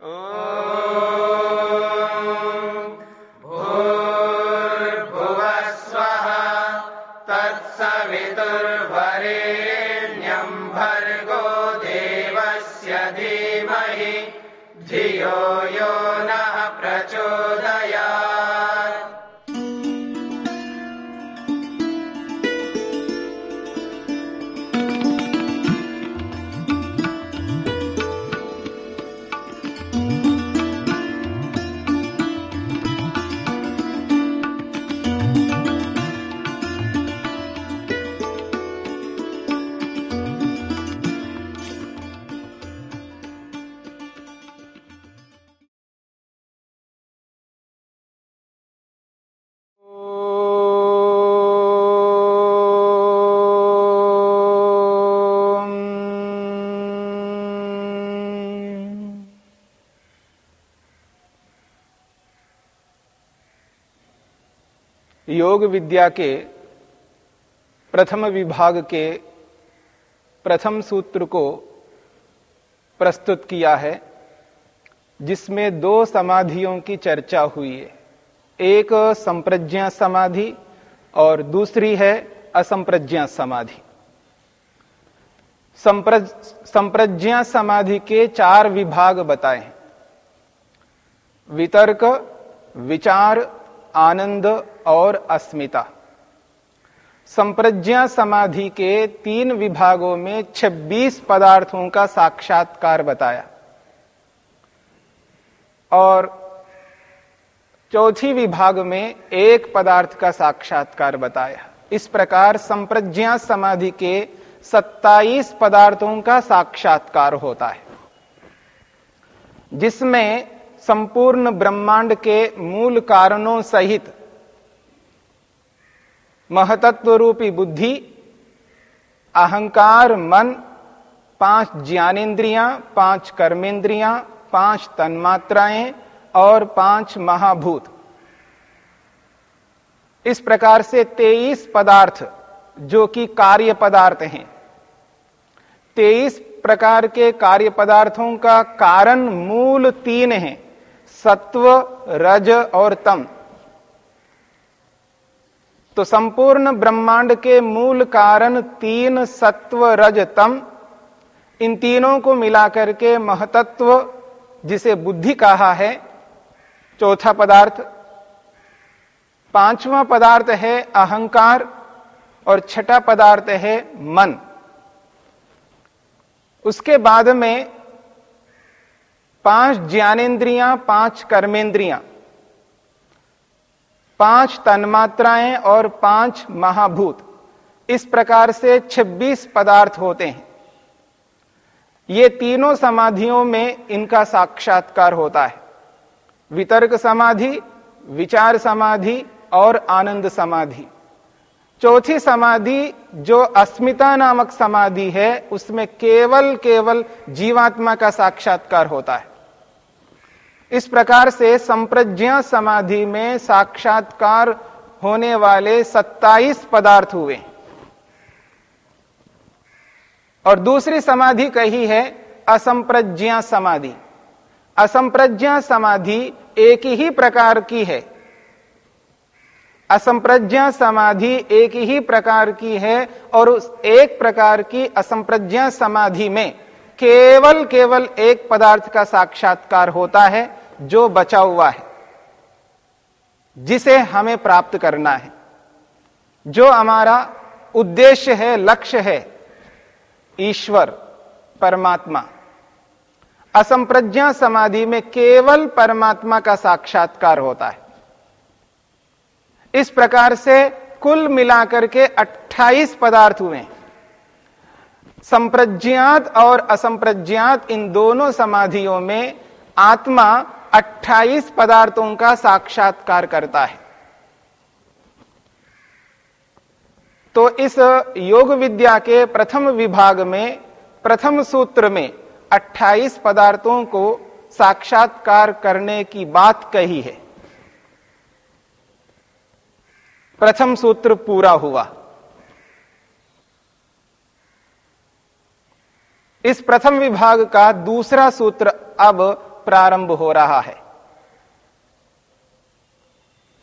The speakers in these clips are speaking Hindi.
Oh. योग विद्या के प्रथम विभाग के प्रथम सूत्र को प्रस्तुत किया है, जिसमें दो समाधियों की चर्चा हुई है। एक संप्रज्ञा समाधि और दूसरी है असंप्रज्ञा समाधि। संप्रज्ञा समाधि के चार विभाग बताए। हैं वितर्क, विचार, आनंद और अस्मिता। संप्रज्ञा समाधि के तीन विभागों में 26 पदार्थों का साक्षात्कार बताया। और चौथी विभाग में एक पदार्थ का साक्षात्कार बताया। इस प्रकार संप्रज्ञा समाधि के 27 पदार्थों का साक्षात्कार होता है, जिसमें संपूर्ण ब्रह्मांड के मूल कारणों सहित महतत्व रूपी बुद्धि, अहंकार, मन, पाँच ज्ञानेन्द्रियाँ, पाँच कर्मेंद्रियाँ पाँच तन्मात्राएँ और पाँच महाभूत। इस प्रकार से तेईस पदार्थ जो कि कार्य पदार्थ हैं। तेईस प्रकार के कार्य पदार्थों का कारण मूल तीन है, सत्व, रज और तम। तो संपूर्ण ब्रह्मांड के मूल कारण तीन सत्व रज तम इन तीनों को मिलाकर के महतत्व, जिसे बुद्धि कहा है, चौथा पदार्थ। पांचवा पदार्थ है अहंकार और छठा पदार्थ है मन। उसके बाद में पाँच ज्ञानेन्द्रियाँ पाँच कर्मेंद्रियाँ। पाँच तन्मात्राएँ और पाँच महाभूत। इस प्रकार से 26 पदार्थ होते हैं। ये तीनों समाधियों में इनका साक्षात्कार होता है। वितर्क समाधि, विचार समाधि और आनंद समाधि। चौथी समाधि, जो अस्मिता नामक समाधि है, उसमें केवल केवल जीवात्मा का साक्षात्कार होता है। इस प्रकार से संप्रज्ञा समाधि में साक्षात्कार होने वाले 27 पदार्थ हुए। और दूसरी समाधि कही है, असंप्रज्ञा समाधि। असंप्रज्ञा समाधि एक ही प्रकार की है। असंप्रज्ञा समाधि एक ही प्रकार की है और उस एक प्रकार की असंप्रज्ञा समाधि में केवल केवल एक पदार्थ का साक्षात्कार होता है। जो बचा हुआ है, जिसे हमें प्राप्त करना है, जो हमारा उद्देश्य है, लक्ष्य है, ईश्वर, परमात्मा। असंप्रज्ञा समाधि में केवल परमात्मा का साक्षात्कार होता है। इस प्रकार से कुल मिलाकर के 28 पदार्थ हुए। संप्रज्ञात और असंप्रज्ञात इन दोनों समाधियों में आत्मा 28 पदार्थों का साक्षात्कार करता है। तो इस योग विद्या के प्रथम विभाग में, प्रथम सूत्र में 28 पदार्थों को साक्षात्कार करने की बात कही है। प्रथम सूत्र पूरा हुआ। इस प्रथम विभाग का दूसरा सूत्र अब प्रारंभ हो रहा है।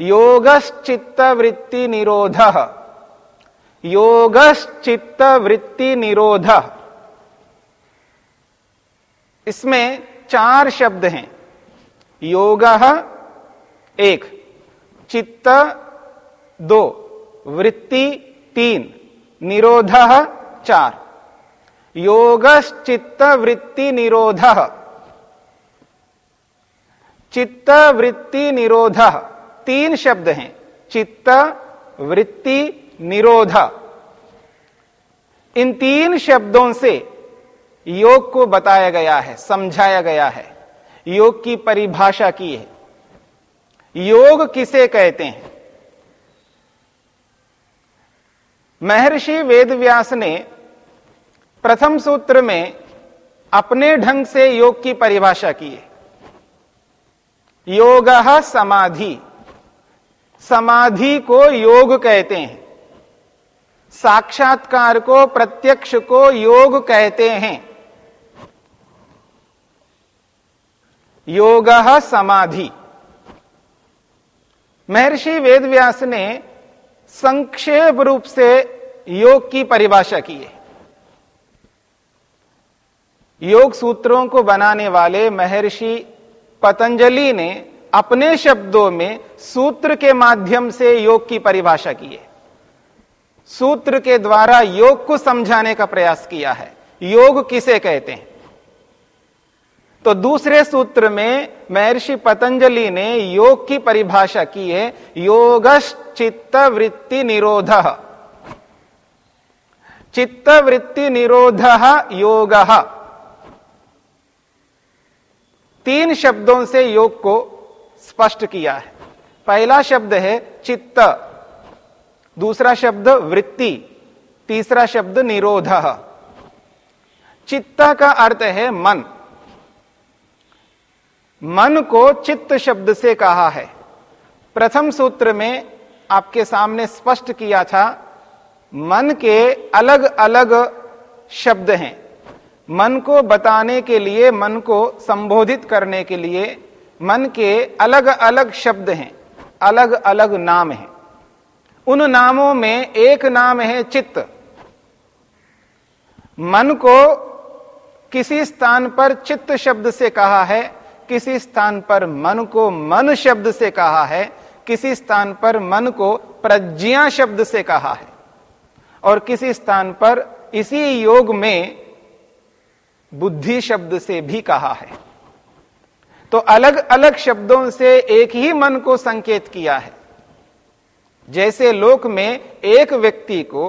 योगश्चित्त वृत्ति निरोध। योगश्चित्त वृत्ति निरोध। इसमें चार शब्द हैं। योग एक, चित्त दो, वृत्ति तीन, निरोध चार। योगश्चित्त वृत्ति निरोध। चित्त वृत्ति निरोध। तीन शब्द हैं। चित्त वृत्ति निरोध। इन तीन शब्दों से योग को बताया गया है, समझाया गया है। योग की परिभाषा की है। योग किसे कहते हैं? महर्षि वेदव्यास ने प्रथम सूत्र में अपने ढंग से योग की परिभाषा की है। योग समाधि। समाधि को योग कहते हैं। साक्षात्कार को प्रत्यक्ष को योग कहते हैं। योग समाधि। महर्षि वेदव्यास ने संक्षेप रूप से योग की परिभाषा की है। योग सूत्रों को बनाने वाले महर्षि पतंजलि ने अपने शब्दों में सूत्र के माध्यम से योग की परिभाषा की है। सूत्र के द्वारा योग को समझाने का प्रयास किया है। योग किसे कहते हैं? तो दूसरे सूत्र में महर्षि पतंजलि ने योग की परिभाषा की है योगश चित्त वृत्ति निरोध। चित्त वृत्ति निरोध योग। तीन शब्दों से योग को स्पष्ट किया है। पहला शब्द है चित्त, दूसरा शब्द वृत्ति, तीसरा शब्द निरोध। चित्त का अर्थ है मन। मन को चित्त शब्द से कहा है। प्रथम सूत्र में आपके सामने स्पष्ट किया था, मन के अलग अलग शब्द हैं। मन को बताने के लिए, मन को संबोधित करने के लिए, मन के अलग अलग शब्द हैं अलग अलग नाम हैं। उन नामों में एक नाम है चित्त। मन को किसी स्थान पर चित्त शब्द से कहा है, किसी स्थान पर मन को मन शब्द से कहा है, किसी स्थान पर मन को प्रज्ञा शब्द से कहा है, और किसी स्थान पर इसी योग में बुद्धि शब्द से भी कहा है। तो अलग अलग शब्दों से एक ही मन को संकेत किया है। जैसे लोक में एक व्यक्ति को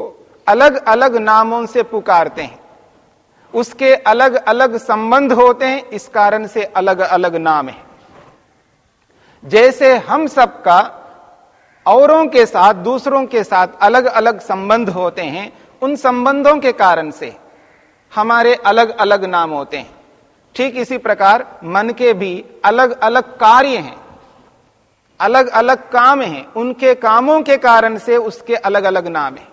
अलग अलग नामों से पुकारते हैं, उसके अलग अलग संबंध होते हैं, इस कारण से अलग अलग नाम है। जैसे हम सबका औरों के साथ, दूसरों के साथ अलग अलग संबंध होते हैं, उन संबंधों के कारण से। हमारे अलग अलग नाम होते हैं। ठीक इसी प्रकार मन के भी अलग अलग कार्य हैं, अलग अलग काम हैं। उनके कामों के कारण से उसके अलग अलग नाम हैं।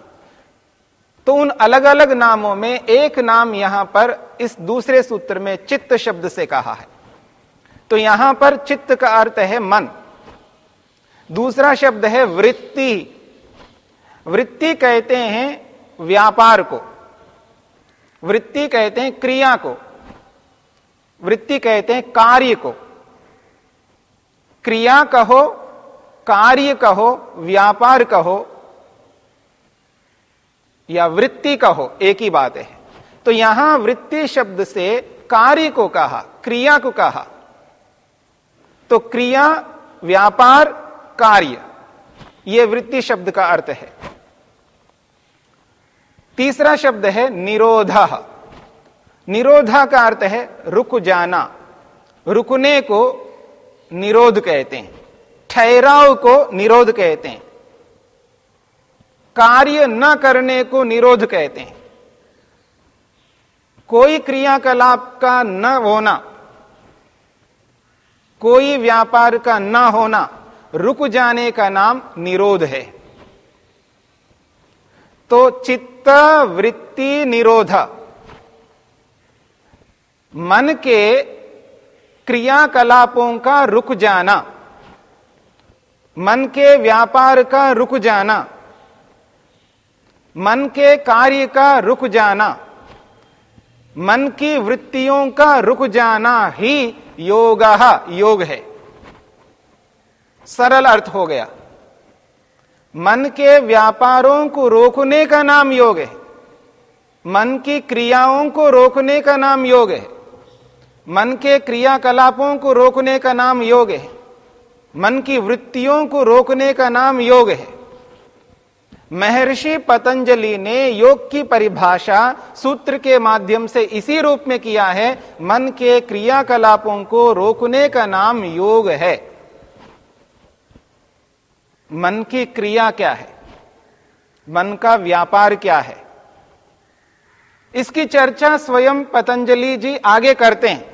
तो उन अलग अलग नामों में एक नाम यहाँ पर इस दूसरे सूत्र में चित्त शब्द से कहा है। तो यहाँ पर चित्त का अर्थ है मन। दूसरा शब्द है वृत्ति। वृत्ति कहते हैं व्यापार को। वृत्ति कहते हैं क्रिया को। वृत्ति कहते हैं कार्य को। क्रिया कहो, कार्य कहो, व्यापार कहो, या वृत्ति कहो, एक ही बात है। तो यहाँ वृत्ति शब्द से कार्य को कहा, क्रिया को कहा। तो क्रिया, व्यापार, कार्य यह वृत्ति शब्द का अर्थ है। तीसरा शब्द है निरोधा। निरोधा का अर्थ है रुक जाना। रुकने को निरोध कहते हैं। ठहराव को निरोध कहते हैं। कार्य न करने को निरोध कहते हैं। कोई क्रियाकलाप का न होना, कोई व्यापार का न होना, रुक जाने का नाम निरोध है। तो चित्त वृत्ति निरोध। मन के क्रियाकलापों का रुक जाना, मन के व्यापार का रुक जाना, मन के कार्य का रुक जाना, मन की वृत्तियों का रुक जाना ही योग योग है। सरल अर्थ हो गया। मन के व्यापारों को रोकने का नाम योग है। मन की क्रियाओं को रोकने का नाम योग है। मन के क्रियाकलापों को रोकने का नाम योग है। मन की वृत्तियों को रोकने का नाम योग है। महर्षि पतंजलि ने योग की परिभाषा सूत्र के माध्यम से इसी रूप में किया है, मन के क्रियाकलापों को रोकने का नाम योग है। मन की क्रिया क्या है? मन का व्यापार क्या है? इसकी चर्चा स्वयं पतंजलि जी आगे करते हैं।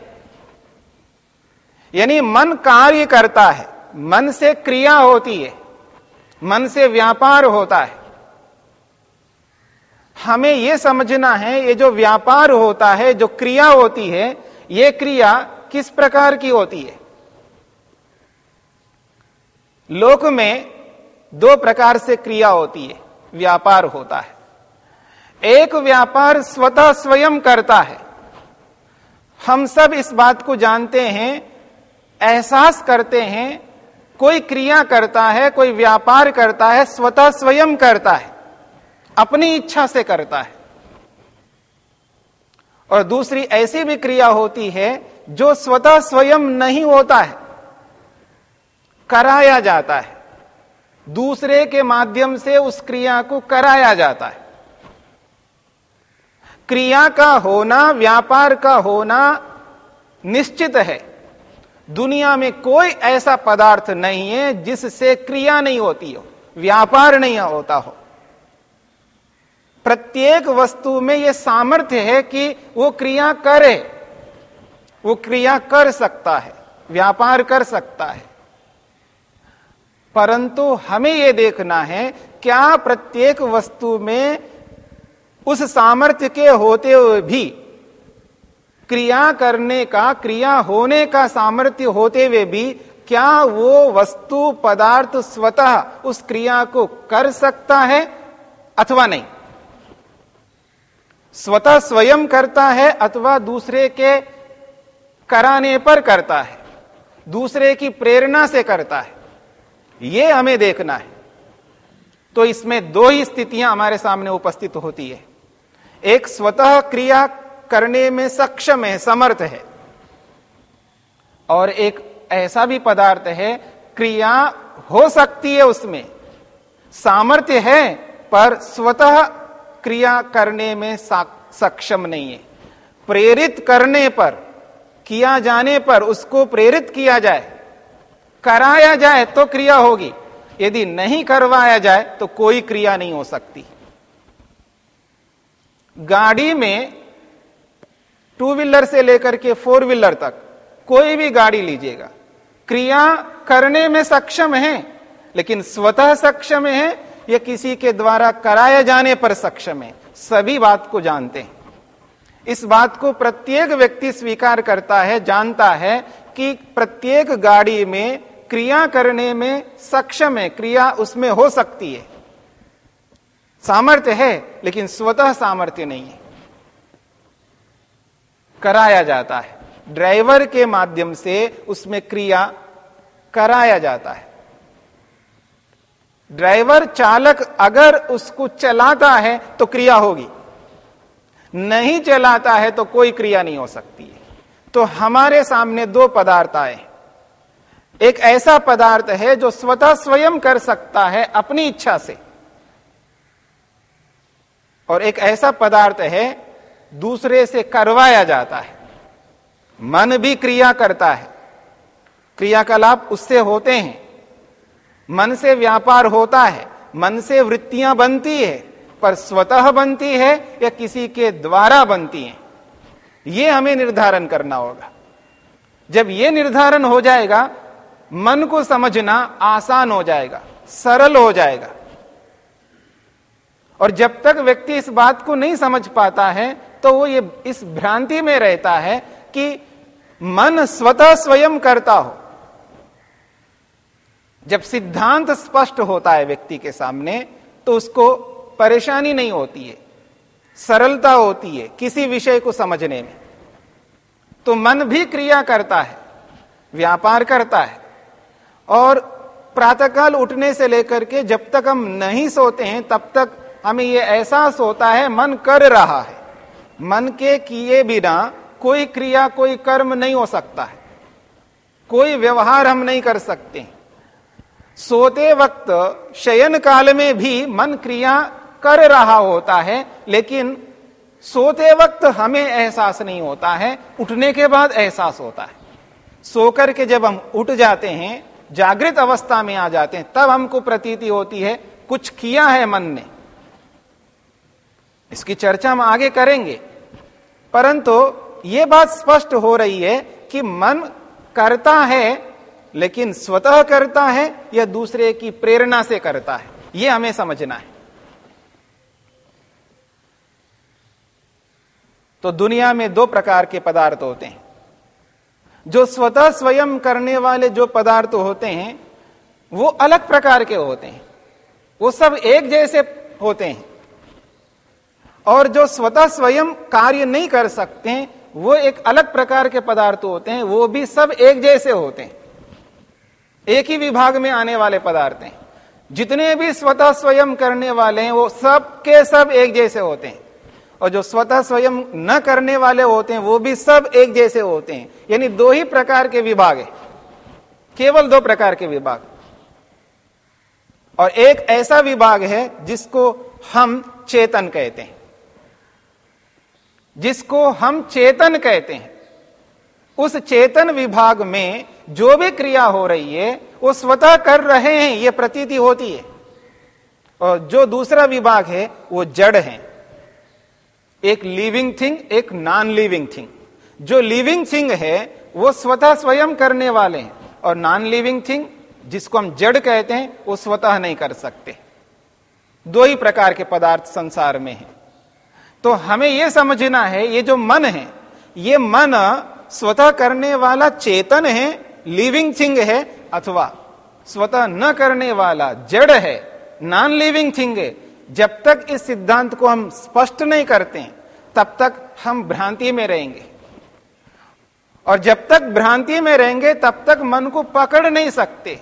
यानी मन कार्य करता है, मन से क्रिया होती है, मन से व्यापार होता है। हमें यह समझना है, ये जो व्यापार होता है, जो क्रिया होती है, ये क्रिया किस प्रकार की होती है? लोक में दो प्रकार से क्रिया होती है, व्यापार होता है। एक व्यापार स्वतः स्वयं करता है। हम सब इस बात को जानते हैं, एहसास करते हैं, कोई क्रिया करता है, कोई व्यापार करता है, स्वतः स्वयं करता है, अपनी इच्छा से करता है। और दूसरी ऐसी भी क्रिया होती है, जो स्वतः स्वयं नहीं होता है, कराया जाता है। दूसरे के माध्यम से उस क्रिया को कराया जाता है। क्रिया का होना, व्यापार का होना निश्चित है। दुनिया में कोई ऐसा पदार्थ नहीं है जिससे क्रिया नहीं होती हो, व्यापार नहीं होता हो। प्रत्येक वस्तु में यह सामर्थ्य है कि वो क्रिया करे, वो क्रिया कर सकता है, व्यापार कर सकता है। परंतु हमें यह देखना है, क्या प्रत्येक वस्तु में उस सामर्थ्य के होते हुए भी क्रिया करने का, क्रिया होने का सामर्थ्य होते हुए भी क्या वो वस्तु, पदार्थ स्वतः उस क्रिया को कर सकता है अथवा नहीं? स्वतः स्वयं करता है अथवा दूसरे के कराने पर करता है, दूसरे की प्रेरणा से करता है। ये हमें देखना है। तो इसमें दो ही स्थितियाँ हमारे सामने उपस्थित होती है। एक स्वतः क्रिया करने में सक्षम है, समर्थ है। और एक ऐसा भी पदार्थ है, क्रिया हो सकती है उसमें। सामर्थ्य है, पर स्वतः क्रिया करने में सक्षम नहीं है। प्रेरित करने पर, किया जाने पर उसको प्रेरित किया जाए। कराया जाए तो क्रिया होगी। यदि नहीं करवाया जाए तो कोई क्रिया नहीं हो सकती। गाड़ी में टू व्हीलर से लेकर के फोर व्हीलर तक कोई भी गाड़ी लीजिएगा। क्रिया करने में सक्षम है, लेकिन स्वतः सक्षम है या किसी के द्वारा कराए जाने पर सक्षम है, सभी बात को जानते हैं। इस बात को प्रत्येक व्यक्ति स्वीकार करता है, जानता है कि प्रत्येक गाड़ी में क्रिया करने में सक्षम है, क्रिया उसमें हो सकती है। सामर्थ्य है, लेकिन स्वतः सामर्थ्य नहीं है। कराया जाता है। ड्राइवर के माध्यम से उसमें क्रिया कराया जाता है। ड्राइवर चालक अगर उसको चलाता है तो क्रिया होगी। नहीं चलाता है तो कोई क्रिया नहीं हो सकती है। तो हमारे सामने दो पदार्थ आए एक ऐसा पदार्थ है जो स्वतः स्वयं कर सकता है अपनी इच्छा से। और एक ऐसा पदार्थ है, दूसरे से करवाया जाता है। मन भी क्रिया करता है। क्रियाकलाप उससे होते हैं। मन से व्यापार होता है। मन से वृत्तियाँ बनती है। पर स्वतः बनती है या किसी के द्वारा बनती है? यह हमें निर्धारण करना होगा। जब यह निर्धारण हो जाएगा मन को समझना आसान हो जाएगा, सरल हो जाएगा। और जब तक व्यक्ति इस बात को नहीं समझ पाता है तो वो ये, इस भ्रांति में रहता है कि मन स्वतः स्वयं करता हो। जब सिद्धांत स्पष्ट होता है व्यक्ति के सामने तो उसको परेशानी नहीं होती है, सरलता होती है किसी विषय को समझने में। तो मन भी क्रिया करता है, व्यापार करता है और प्रातःकाल उठने से लेकर के जब तक हम नहीं सोते हैं, तब तक हमें यह एहसास होता है, मन कर रहा है। मन के किए बिना कोई क्रिया, कोई कर्म नहीं हो सकता है। कोई व्यवहार हम नहीं कर सकते। सोते वक्त, शयन काल में भी मन क्रिया कर रहा होता है, लेकिन सोते वक्त हमें एहसास नहीं होता है, उठने के बाद एहसास होता है। सोकर के जब हम उठ जाते हैं जागृत अवस्था में आ जाते हैं। तब हमको प्रतीति होती है, कुछ किया है मन ने। इसकी चर्चा हम आगे करेंगे। परंतु यह बात स्पष्ट हो रही है कि मन करता है, लेकिन स्वतः करता है या दूसरे की प्रेरणा से करता है। यह हमें समझना है। तो दुनिया में दो प्रकार के पदार्थ होते हैं। जो स्वतः स्वयं करने वाले जो पदार्थ होते हैं, वो अलग प्रकार के होते हैं। वो सब एक जैसे होते हैं। और जो स्वतः स्वयं कार्य नहीं कर सकते हैं वो एक अलग प्रकार के पदार्थ होते हैं, वो भी सब एक जैसे होते हैं। एक ही विभाग में आने वाले पदार्थ हैं। जितने भी स्वतः स्वयं करने वाले हैं, वो सब के सब एक जैसे होते हैं। और जो स्वतः स्वयं न करने वाले होते हैं, वो भी सब एक जैसे होते हैं। यानी दो ही प्रकार के विभाग है। केवल दो प्रकार के विभाग। और एक ऐसा विभाग है, जिसको हम चेतन कहते हैं। जिसको हम चेतन कहते हैं। उस चेतन विभाग में जो भी क्रिया हो रही है, वो स्वतः कर रहे हैं, ये प्रतीति होती है। और जो दूसरा विभाग है, वो जड़ है। एक लिविंग थिंग एक नॉन लिविंग थिंग जो लिविंग थिंग है, वो स्वतः स्वयं करने वाले हैं। और नॉन लिविंग थिंग जिसको हम जड़ कहते हैं, वो स्वतः नहीं कर सकते। दो ही प्रकार के पदार्थ संसार में है। तो हमें यह समझना है, ये जो मन है, ये मन स्वतः करने वाला चेतन है लिविंग थिंग है, अथवा स्वतः न करने वाला जड़ है नॉन लिविंग थिंग है जब तक इस सिद्धांत को हम स्पष्ट नहीं करते तब तक हम भ्रांति में रहेंगे। और जब तक भ्रांति में रहेंगे, तब तक मन को पकड़ नहीं सकते।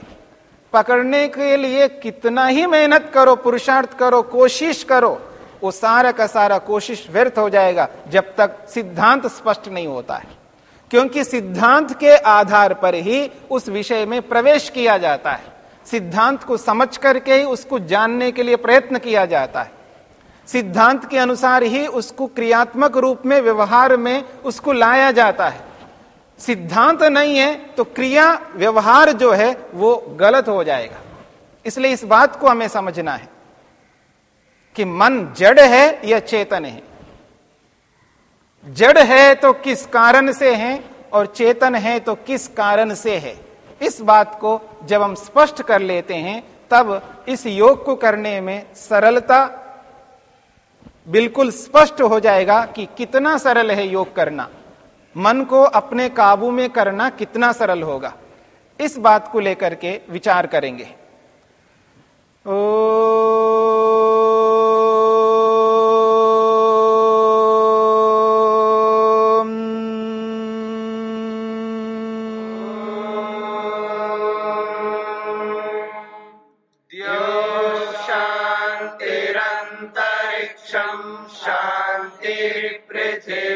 पकड़ने के लिए कितना ही मेहनत करो, पुरुषार्थ करो, कोशिश करो, वो सारा का सारा कोशिश व्यर्थ हो जाएगा जब तक सिद्धांत स्पष्ट नहीं होता है। क्योंकि सिद्धांत के आधार पर ही उस विषय में प्रवेश किया जाता है। सिद्धांत को समझ करके ही उसको जानने के लिए प्रयत्न किया जाता है। सिद्धांत के अनुसार ही उसको क्रियात्मक रूप में, व्यवहार में उसको लाया जाता है। सिद्धांत नहीं है तो क्रिया, व्यवहार जो है वो गलत हो जाएगा। इसलिए इस बात को हमें समझना है कि मन जड़ है या चेतन है। जड़ है तो किस कारण से है और चेतन है तो किस कारण से है? इस बात को जब हम स्पष्ट कर लेते हैं, तब इस योग को करने में सरलता बिल्कुल स्पष्ट हो जाएगा कि कितना सरल है योग करना। मन को अपने काबू में करना कितना सरल होगा। इस बात को लेकर के विचार करेंगे। ओ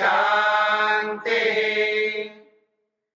ॐ शान्ति शान्ति शान्ति